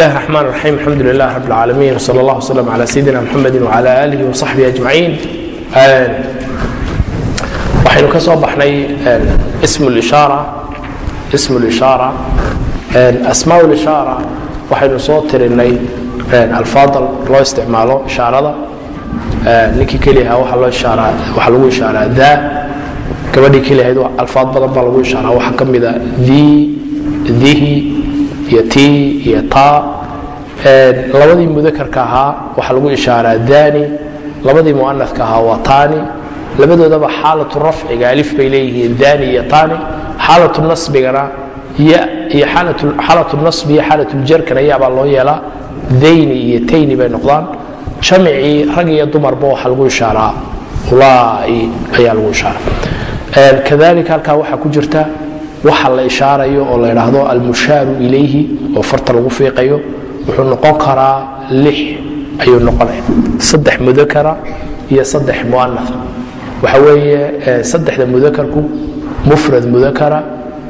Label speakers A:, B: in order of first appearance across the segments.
A: الله الرحمن الرحيم الحمد لله رب العالمين وصلى الله وسلم على سيدنا محمد وعلى آله وصحبه أجمعين waxaynu ka soo baxnay ism اlishaara ism اlishaara asmaa اlishaara waxaynu soo tirinay alfaadal loo isticmaalo ishaarada ninkii keliyaha waxa loo ishaaraa waxaa lagu ishaaraa daa gabadhii keliyahayd alfaad badan baa lagu ishaaraa waxaa ka mida dii dihi iyo tii iyo taa. Labadii mudakarka ahaa waxaa lagu ishaaraa dani labadii muanafka ahaa waa tani labadoodaba xaalatu rafciga alif bay leeyihiin dani iyo tani xaalatu nasbigana iyo xaalatu nasbi iyo xaalatuljarkana yaabaa loo yeelaa. Dayni iyo tayni bay noqdaan. Jamicii rag iyo dumarba waxaa lagu ishaaraa. Ulai ayaa lagu ishaaraa. Kadalika halkaa waxaa ku jirta waxa la ishaarayo oo la idhaahdo almushaaru ilayhi oo farta lagu fiiqayo wuxuu noqon karaa lix ayuu noqonaya saddex mudakara iyo saddex muanaa waxa weeye saddexda mudakarku mufrad mudakara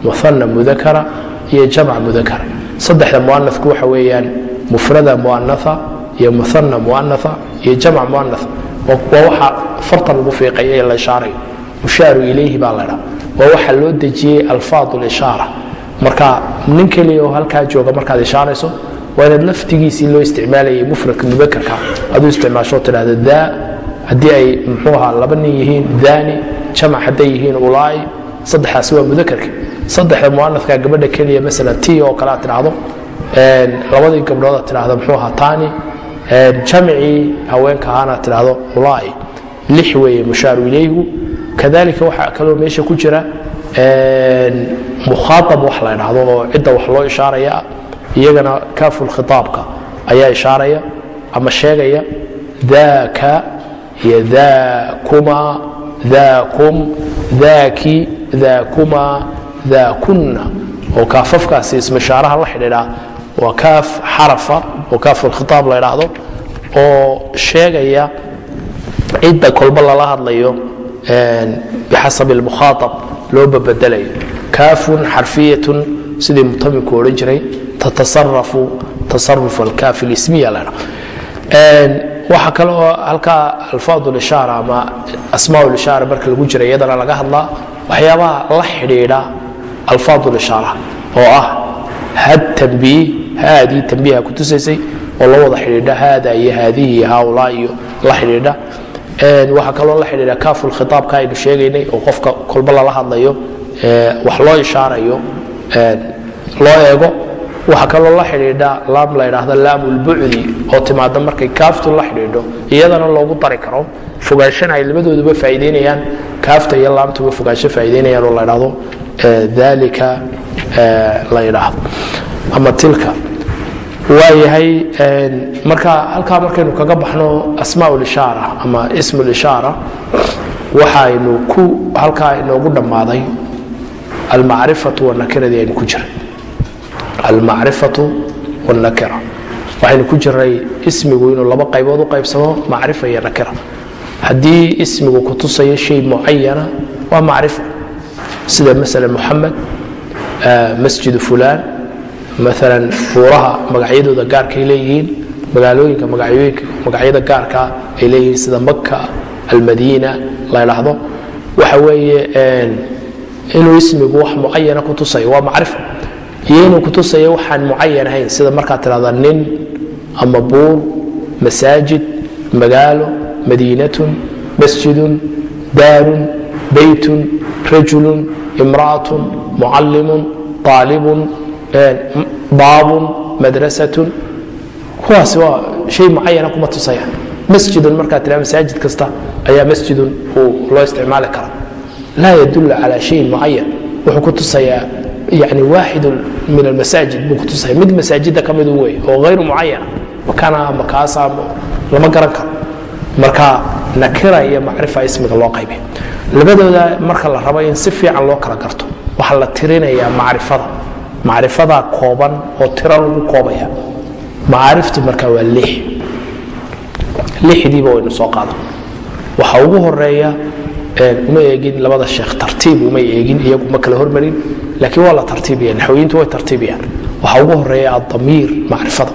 A: muana mudakara iyo jamc mudakara. Saddexda muanaku waxa weeyaan mufrada muanaa iyo muana muanaa iyo jamc muanaa waa waxa farta lagu fiiqayo ee la ishaarayo. Mushaaru ilayhi baa la dhaa waa waxa loo dejiyey alfaad lishaara marka nin keliya oo halkaa jooga markaad ishaarayso waa inaad laftigiisii loo isticmaalayay mufradka mudakarka aduu isticmaasho tidhahda daa haddii ay muxuu ahaa laba nin yihiin daani jamac hadday yihiin ulaa'i saddexdaasi waa mudakarka saddexda muanafka gabadha keliya masalan ti oo kale aad tidhaahdo labadii gabdhood aad tidhahdo muxuu ahaa taani jamcii haweenka ahaana aad tidhahdo ulaa'i lix weeye mushaaru ilayhu kadalika waxaa kaloo meesha ku jira mukhaaab wax la idhaahdo oo cidda wax loo ishaaraya iyagana kaafu lkhitaabka ayaa ishaaraya ama sheegaya daaka iyo daakuma daakum daaki daakuma daakunna oo kaafafkaasi ismishaaraha la xidhiidhaa waa kaaf xarafa oo kaafu lkhitaab la idhaahdo oo sheegaya cidda kolba lala hadlayo bixasab اlmukhaaab loo babedelayo kaafun xarfiyatun sidii mutaminku odhan jiray tatasarafu tasaruf alkaaf اlismiya la waxaa kale oo halkaa alfaad lishaara ama asmaa lishaara marka lagu jira iyadana laga hadlaa waxyaabaha la xidhiidha alfaad lishaara oo ah had tambiih haadii tambiiha ku tusaysay oo la wada xidhiidha haada iyo haadihi haulaa iyo la xidhiidha waxaa kaloo la xidhiidha kaaful khitaabka aynu sheegaynay oo qofka kolba lala hadlayo wax loo ishaarayo loo eego. Waxaa kaloo la xidhiidha laam la ydhaahda laamulbucdi oo timaada markay kaaftu la xidhiidho iyadana loogu dari karo. Fogaanshan ay labadooduba faa'iidaynayaan kaafta iyo laamtuba fogaansho faa'iidaynayaan oo la ydhaahdo dalika la ydhaahdo ama tilka waayahay marka halkaa markaynu kaga baxno asmaa lishaara ama ism lishaara waxaynu ku halkaa inoogu dhammaaday almacrifatu wanakiradii aynu ku jiray. Almacrifatu wاnakira waxaynu ku jiray ismigu inuu laba qaybood u qaybsamo macrifa iyo nakira. Haddii ismigu ku tusayo shay mucayana waa macrifa. Sida masala muxamed masjid fulan maalan buuraha magacyadooda gaarkaay leeyihiin magaalooyinka magacyada gaarka ay leeyihiin sida maka almadiina la ydhaahdo waxa weeye inuu ismigu wax mucayana ku tusayo waa macrifa iyo inuu ku tusayo waxaan mucayan ahayn sida markaad tidhahda nin ama buur masaajid magaalo madiinatun masjidun daarun beytun rajulun imra'atun mucallimun aalibun baabun madrasatun. Kuwaasi waa shay mucayana kuma tusaya masjidun markaad tiraa masaajid kasta ayaa masjidun uu loo isticmaali karaa laa yadullu calaa shayin mucayan wuxuu ku tusayaa yani waaxidu min almasaajid buu ku tusaya mid masaajida ka midu wey oo hayru mucayana makana makaasa lama garan karo. Marka nakira iyo macrifa ismiga loo qaybiy labadooda marka la rabo in si fiican loo kala garto waxaa la tirinayaa macrifada macrifadaa kooban oo tiro lagu koobaya. Macaariftu marka waa lix. Lixdiiba waynu soo qaadan. Waxa ugu horreeya uma eegin labada sheekh tartiib uma eegin iyagu ma kala hormarin laakiin waa la tartiibiya naxwiyiintu way tartiibiyaan. Waxa ugu horreeya adamiir macrifada.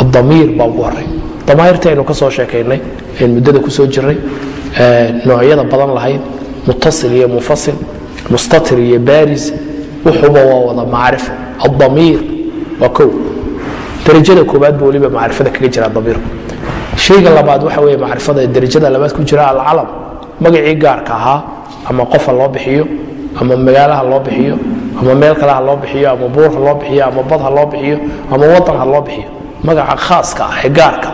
A: Adamiir baa ugu horey damaa'irtii aynu ka soo sheekaynay ayn muddada ku soo jirray noocyada badan lahayd mutasil iyo munfasil mustatir iyo baris wuxuuba waa wada macrifo. Adamiir waa kow. Darajada koobaad buu weliba macrifada kaga jira damiirku. Shayga labaad waxa weeye macrifada darajada labaad ku jira alcalam. Magacii gaarka ahaa ama qofa loo bixiyo ama magaalaha loo bixiyo ama meel kale ha loo bixiyo ama buur ha loo bixiyo ama bad ha loo bixiyo ama wadan ha loo bixiyo. Magaca khaaska ah ee gaarka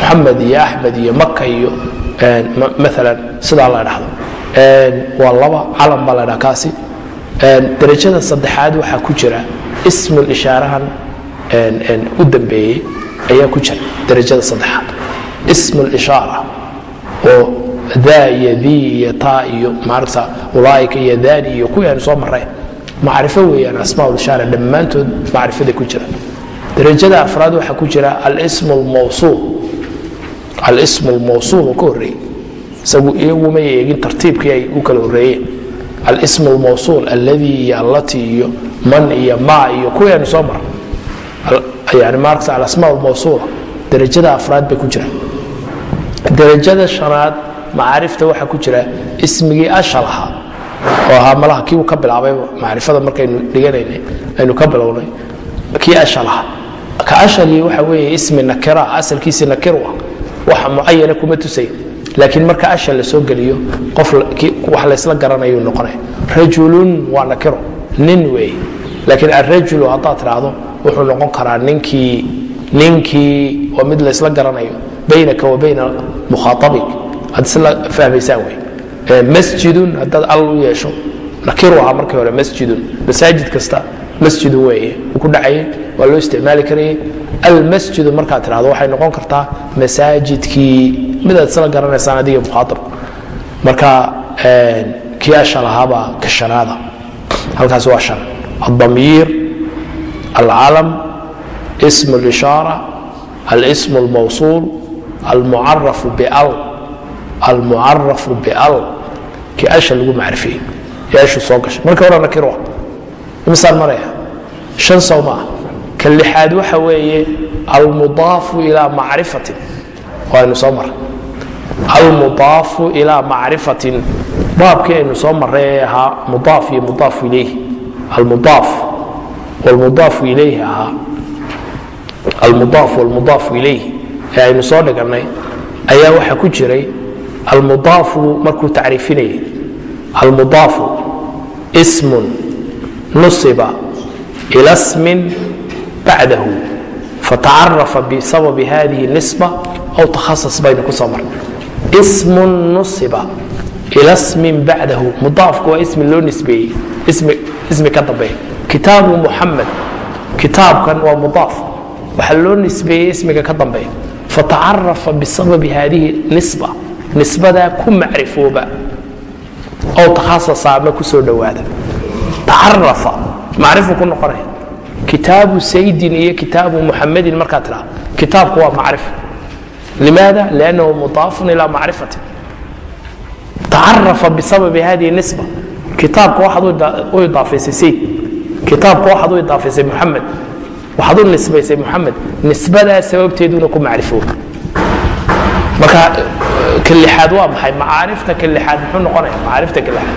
A: muxamed iyo axmed iyo maka iyo maalan sidaa la dhahdo waa laba calam baa la dhaha kaasi darajada saddexaad waxaa ku jira ismul ishaarahan u dambeeyey ayaa ku jira darajada saddexaad. Ismul ishaara oo daa iyo dii iyo taa iyo maaragta ulaaika iyo daani iyo kuwii aynu soo marray macrifo weeyaan asmaa ishaara dhammaantood macrifada ku jira. Darajada afraad waxaa ku jira alsm lmawsuul alsm lmawsuul oo ka horreeyey isagu iyaguma eegin tartiibkii ay u kala horreeyeen alsm lmawsuul alladii iyo allatii iyo man iyo ma iyo kuwii aynu soo marray yani maaragta alasmaa lmawsuula darajada afraad bay ku jiraan darajada shanaad macaarifta waxaa ku jira ismigii ashal ahaa oo ahaa malaha kii uu ka bilaabay macrifada markaynu dhiganaynay aynu ka bilownay kii ashal ahaa ka ashalii waxa weeye ismi nakira asalkiisi nakiru ah waxa mucayana kuma tusay laakiin marka ashal la soo geliyo qof wax laysla garanayu noqonaya rajulun waa nakiro nin weeye laakiin arajulu haddaad tidhaahdo wuxuu noqon karaa ninkii ninkii waa mid laysla garanayo baynaka wa bayna mukhaaabik aad isla fahmaysaan wey masjidun haddaad al u yeesho nakiru ahaa markii hore masjidun. Masaajid kasta masjidun weeye ku dhacayay waa loo isticmaali karayay. Almasjidu markaad tidhahdo waxay noqon kartaa masaajidkii. Midaad isla garanaysaan adiga muhaaab marka eh, kiyaasha lahaabaa ka shanaada halkaas waa shan. Addamiir alcalam ism اlishaara alsm اlmawsuul almucarafu bal almucarafu bal kiyaasha lagu macrifiyey kiyaashu soo gashay. Marka horena kir imisaan maraya. Shan sawma ah ka lixaad waxa weeye almudaafu ilaa macrifatin. Aynu soo maray almudaafu ilaa macrifatin. Baabkii aynu soo maray ee ahaa mudaaf iyo mudaaf ilayhi. Almudaaf wlmudaafu ilayhi ahaa. Almudaaf wlmudaafu ilayhi. Ee aynu soo dhigannay ayaa waxaa ku jiray almudaafu markuu tacriifinayay almudaafu smun nusiba ila bacdahu fatacarafa bisababi hadihi nisba aw takhasas baynu ku soo marnay. Ismun nusiba ila smin bacdahu mudaafku waa ismi loo nisbeeyey ismi ka dambeeya. Kitaabu muxamed kitaabkan waa mudaaf waxaa loo nisbeeyey ismiga ka dambeeya. Fatacarafa bisababi hadihi nisba nisbadaa ku macrifooba oo takhasasa ama ku soo dhowaada. Tacarafa macrifu ku noqonaya kitaabu saydin iyo kitaabu muxamedin markaa tidhaha kitaabku waa macrif. Limaada? Liannahu mudaafun ilaa macrifati tacarafa bisababi hadihi nisba. Kitaabka waxaad u idaafaysay sayd. Kitaabka waxaad u idaafaysay muxamed waxaad u nisbaysay muxamed nisbadaa sababteeduna ku macrifooba marka ka lixaad waa maxay? Macaarifta ka lixaad muxuu noqonaya macaarifta ka lixaad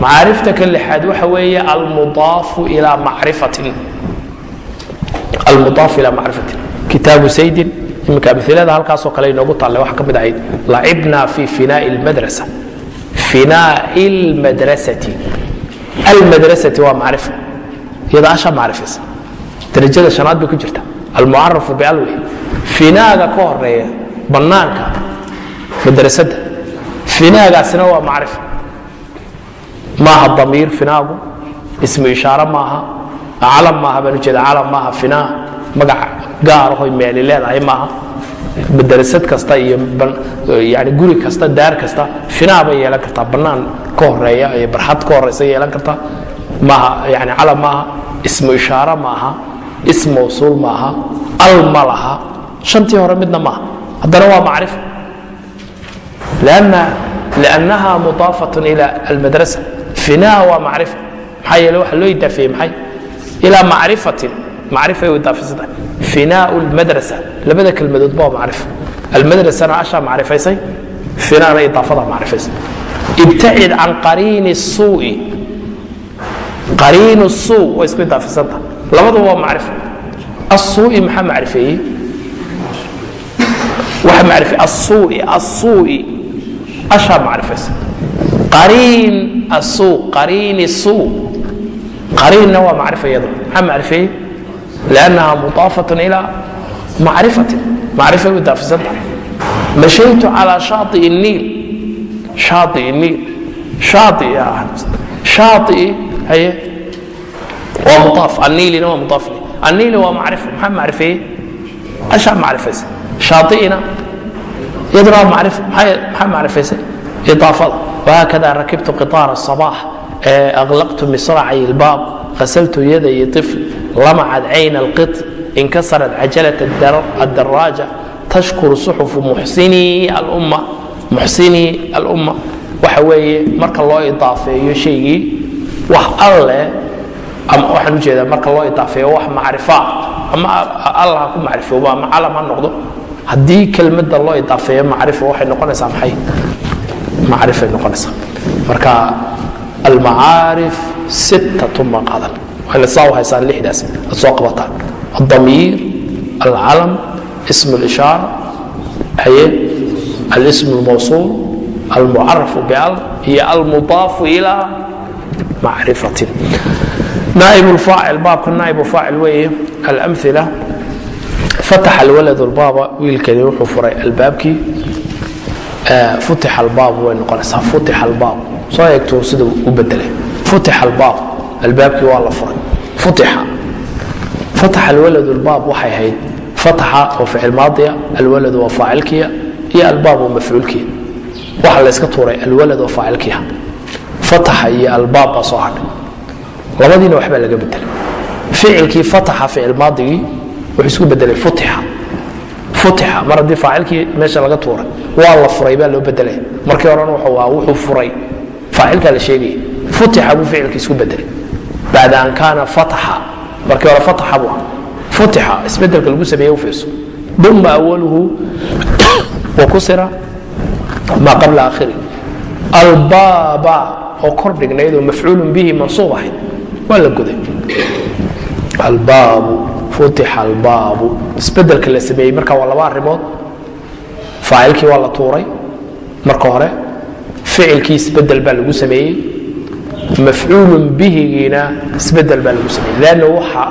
A: macaarifta ka lixaad waxa weeye almudaafu ilaa macrifatin almudaafu ilaa macrifatin kitaabu saydin iminka amilada halkaasoo kale inoogu taallay waxaa ka mid ahayd lacibna fi finaa'i almadrasa finaa'i almadrasati almadrasati waa macrifa iyada asha macrifaysa darajada shanaad bay ku jirta almucarafu bialwi finaaga ka horreeya bannaanka madrasada finaagaasina waa macrifa maaha damiir finaagu ismu ishaare maaha cala maaha baan ujeeda cala maaha finaa magac gaaraho meeli leedahay maaha. Madarasad kasta iyo yani guri kasta daar kasta finaa bay yeelan kartaa bannaan ka horreeya iyo barxad ka horeysa yeelan kartaa. Maaha yani cala maaha ismu ishaare maaha ism maaha al ma laha. Shantii hore midna maaha. Haddana waa macrifo lannaha mudaafatun ila almadrasa. Finaa waa macrifa maxaa yeele waxa loo iddaafeeyey maxay? Ilaa macrifatin macrifay u idaafisanta finaau lmadrasa labada kelmadoodba waa macrifo almadrasana ashaa macrifaysay finaana idaafada macrifaysay ibtacid can qariini suui qariin suu way isku idaafisanta labaduba waa macrifo asuui maxaa macrifeeyey waxa macrifey asuui asuui ashaa macrifaysa qariin asuu qariini suu qariinna waa macrifa iyadu maxaa macrifeeyey liannaha mudaafatun ilaa macrifatin macrifay u idaafisanta mashaytu calaa shaai niil shaai niil shaai shaai haye waa mudaaf anniilina waa mudaaf ilayh anniili waa macrifo maxaa macrifeeyey ashaa macrifaysa shaaطi'ina iyaduna waa macrifo maxaa macrifaysay idaafada وهكذا ركبت قطار الصباح alaqtu misraca ilbaab qasaltu yaday ifl lamacad cayn alqit inkasarad cajalat adaraaja tashkuru suxufu muxsinii alumma waxa weeye marka loo idaafeeyo shaygii wax alle waxaan u jeedaa marka loo idaafeeyo wax macrifaa ama alla ku macrifooba ama calam ha noqdo. Haddii kelmadda loo idaafeeyo macrifo waxay noqonaysaa maxay? Macrifay noqonaysaa. Marka almacaarif sittatun baan qaadan waxayna saa u haysaan lixdaas aad soo qabataan الضمير العلم اسم الإشارة هي الاسم الموصول المعرف بال هي المضاف إلى معرفة نائب الفاعل باب نائب فاعل وي الأمثلة فتح الولد الباب ويلكدي وحو فري البابكي آه فتح الباب وين نقولها فتح الباب soo eegto sida u bedelay. Futix albaab. Albaabkii waa la furay. Futixa. Fataxa alwalad albaab waxay ahayd fataxa oo ficil maadiya alwalad waa faacilkiya iyo albaab oo mafcuulkiya. Waxa la iska tuuray alwalad oo faacilkiya. Fataxa iyo albaab baa soo hadhay. Labadiina waxbaa laga bedelay. Ficilkii fataxa ficil maadigii wuxuu isku bedelay futixa. Futixa mar haddii faacilkii meesha laga tuuray waa la furay baa loo bedelaya markii horena wuxuu ahaa wuxuu furay faacilkaa la sheegaya futixa buu ficilka isku bedelay bacda an kaana fataxa markii hore fataxa buu ahaa. Futixa isbeddelka lagu sameeye u fiirso. Duma awaluhu wa kusira maa qabla aakhiri. Albaaba oo kor dhignayd oo mafcuulun bihi mansuub ahayd waa la goday. Albaabu futixa albaabu. Isbedelka la sameeyey marka waa laba arrimood. Faacilkii waa la tuuray marka hore ficilkii isbeddel baa lagu sameeyey. Mafcuulun bihigiina isbeddel baa lagu sameeyey. Lanna waxa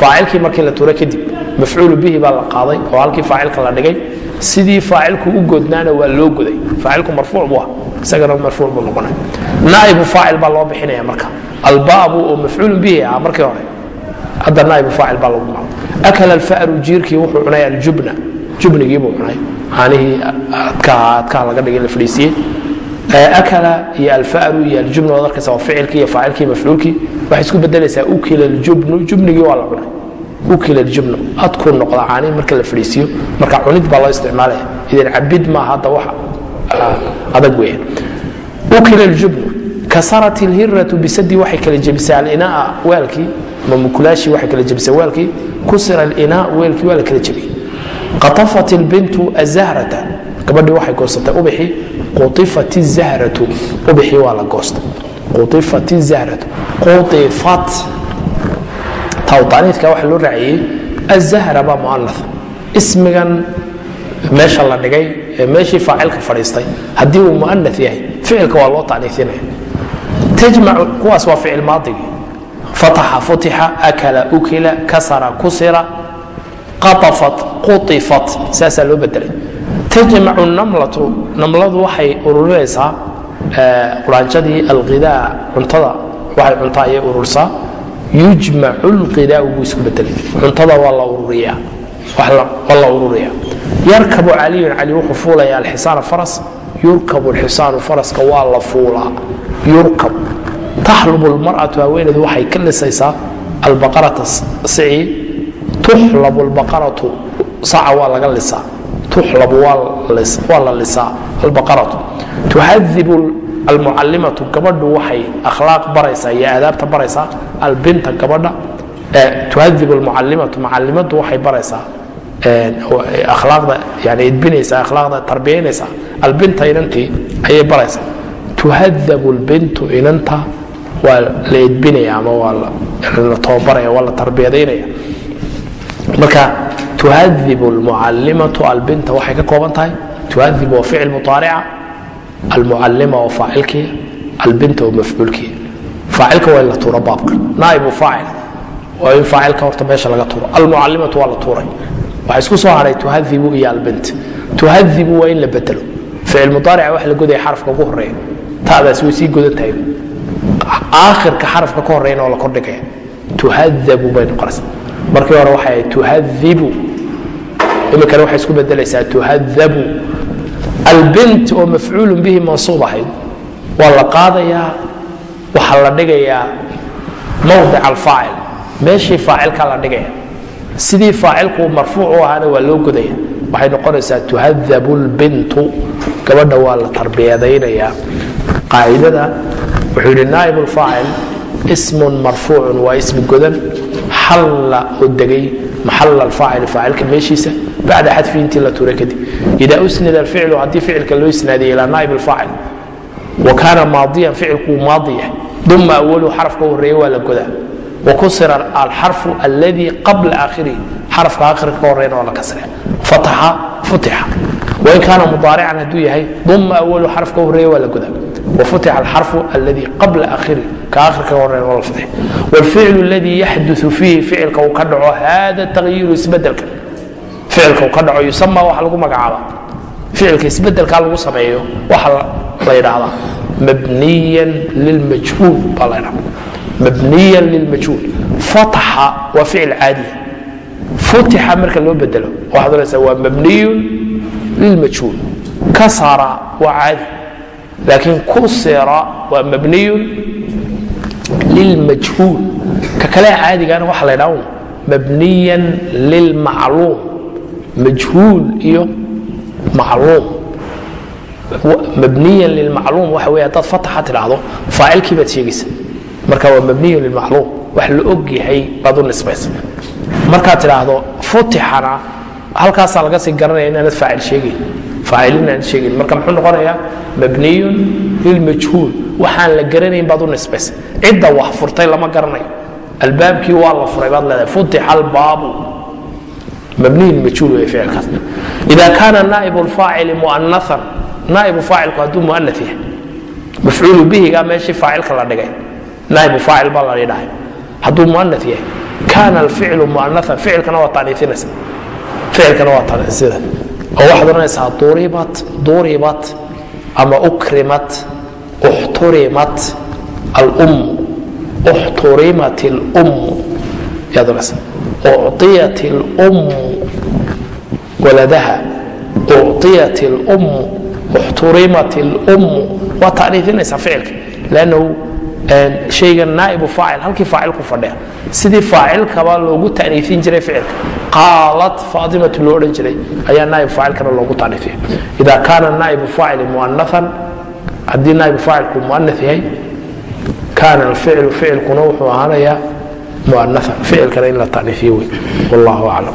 A: faacilkii markii la tuuray kadib mafcuulu bihi baa la qaaday oo halkii faacilka la dhigay. Sidii faacilku u godnaana waa loo goday. Faacilku marfuuc buu ah. Isagana marfuuc buu noqonay. Naa'ibu faacil baa loo bixinaya marka. Albaabu oo mafcuulun bihi ahaa markii hore hadda naa'ibu faacil baa lagu magaco akala alfa'ru jiirkii wuxuu cunay aljubna. Jubnigii buu cunay. Caanihii adkaha adkaha laga dhigay la fadhiisiyey akala iyo alfa'ru iyo aljubna waad arkaysa waa ficilkii iyo faacilkii mafcuulkii waxay isku bedelaysaa ukila aljubnu. Jubnigii waa la cunay. Ukila aljubnu adkuu noqda caanihi marka la fadhiisiyo marka cunid baa loo isticmaalaya. Idan cabid maaha hadda wax adag weeyaan ukila aljubnu kasarat ilhiratu bisadii waxay kala jebisay alinaa weelkii ama mukulaashii waxay kala jebisay weelkii kusira alinaa weelkii waa la kala jebiyey qaطafat ilbintu azahrata gabadhii waxay goosatay ubixii quifat zahratu ubaxii waa la goosta quifat zahratu quifat tawtaaniidka waxaa loo raaciyey azahra baa muana ismigan meesha la dhigay meeshii faacilka fadhiistay haddii uu muana yahay ficilka waa loo taniiinaya tajmacu kuwaas waa ficil maadigii fataxa futixa akala ukila kasara kusira qaafat quifat saasaa loo bedelay tajmacu namlatu. Namladu waxay ururinaysaa quraanjadii alqidaa cuntada. Waxay cuntaa ayay urursaa yujmacu lqidaau buu isku bedelay cuntada waa la ururiyaa. Waa la ururiyaa. Yarkabu caliyun cali wuxuu fuulaya alxisaana faras. Yurkabu alxisaanu faraska waa la fuulaa. Yurkab. Taxlubu lmar'atu haweeneedu waxay ka lisaysaa albaqarata sici tuxlabu albaqaratu saca waa laga lisaa tuxlabu waa la lisaa albaqaratu tuhadibu almucalimatu gabadhu waxay akhlaaq baraysaa iyo aadaabta baraysaa albinta gabadha. Tuhadib lmucalimatu mucalimadu waxay baraysaa akhlaaqda yani edbinaysaa akhlaaqda tarbiyaynaysaa albinta inantii ayay baraysaa. Tuhadabu lbintu inanta waa la edbinaya ama waa la tababaraya waa la tarbiyadaynaya marka tuhadibu lmucalimatu albinta waxay ka kooban tahay. Tuhadib waa ficil muaarica almucalima oo faacilkii albinta oo mafcuulkii. Faacilka waa in la tuuro baabka. Naaibu faacil waa in faacilka horta meesha laga tuuro. Almucalimatu waa la tuuray. Waxaa isku soo haray tuhadibu iyo albint. Tuhadibu waa in la bedelo. Ficil muaarica wax la godaya xarafka ugu horreeya taadaas way sii godan tahay. Aakhirka xarafka ka horeyna oo la kordhigaya. Tuhadabu bay noqonaysa markii hore waxay tuhadibu iminkana waxay isku bedelaysaa tuhadabu albint oo mafcuulun bihi mansuub ahayd waa la qaadayaa waxaa la dhigayaa mawdic alfaacil. Meeshii faacilka la dhigaya sidii faacilku marfuuc u ahaana waa loo godaya waxay noqonaysaa tuhadabu lbintu gabadha waa la tarbiyadaynayaa qaacidada wuxuu yidhi naa'ib lfaacil ismun marfuucun waa ismi godan xalla oo degay maxal alfaacil faacilka meeshiisa bacda xadfi intii la tuuray kadib ida usnida alficlu haddii ficilka loo isnaadiya ilaa naa'ib alfaacil wa kaana maadiyan ficilkuu maadi yahay duma awalu xarafka horreeye waa la godaa wa kusira alxarfu alladii qabla aakhirihi xarafka aakhirka ka horreyna waa la kasraya fataxa futixa wain kaana mudaarican hadduu yahay duma awalu xarafka horreeye waa la godaa wfutixa alxarfu aladii qabla akhirihi ka akhirka horreyna waa la fatixay waalficlu aladii yaxduثu fiihi ficilka uu ka dhaco hada takhyiru isbeddelka ficilka uu ka dhaco yusama waxa lagu magacaaba. Ficilka isbedelkaa lagu sameeyo waxa la yidhaahdaa mabniya lilmajhuul baa la ydhahda mabniya lilmajhuul. Fataxa waa ficil caadiya futixa marka loo bedelo waxaad oranaysaa waa mabniyun lilmajhuul. Kasara waa caadi. Laakiin kusira waa mabniyun lilmajhuul. Ka kale caadigana waxa la ydhaha mabniyan lilmacluum majhuul iyo macluum. Mabniyan lilmacluum waxa wey haddaad fataxa tidhaahdo faacilkii baad sheegaysa. Marka waa mabniyun lilmacluum wax la og yahay baad u nisbaysa. Markaad tidhaahdo futixana halkaasaa laga sii garanaya inaanad faacil sheegayn faacil inaanad sheegayn marka muxuu noqonayaa mabniyun lilmajhuul waxaan la garanayn baad u nisbaysa. Cidda wax furtay lama garanayo. Albaabkii waa la furay baad leedahay futixa albaabu mabniyin majhuul wey ficilkaas ida kaana naa'ibu lfaacili mu'anathan naa'ibu faacilku hadduu mu'anath yahay mafcuulu bihiga meeshii faacilka la dhigay naa'ibu faacil baa la yidhahay hadduu mu'anath yahay kaana alficlu mu'anathan ficilkana waa taaniisinaysa ficilkana waa taaniisida oo waxaad odhanaysaa duribat duribat ama ukrimat uxturimat alum uxturimat alum yaad odhanaysaa ucطiyat alum waladaha ucطiyat alum uxturimat alum waa taaniifinaysaa ficilka lannahu shaygan naa'ibu faacil halkii faacilku fadhiya sidii faacilkaba loogu taaniifin jiray ficilka. Qaalat faatimatu loo odhan jiray ayaa naa'ib faacilkana loogu taaniifiya ida kaana naa'ibu faacili mu'anathan haddii naa'ibu faacilku mu'anath yahay kaana alficlu ficilkuna wuxuu ahaanayaa mu'anathan ficilkana in la taaniifiyo wey. Wallahu aclam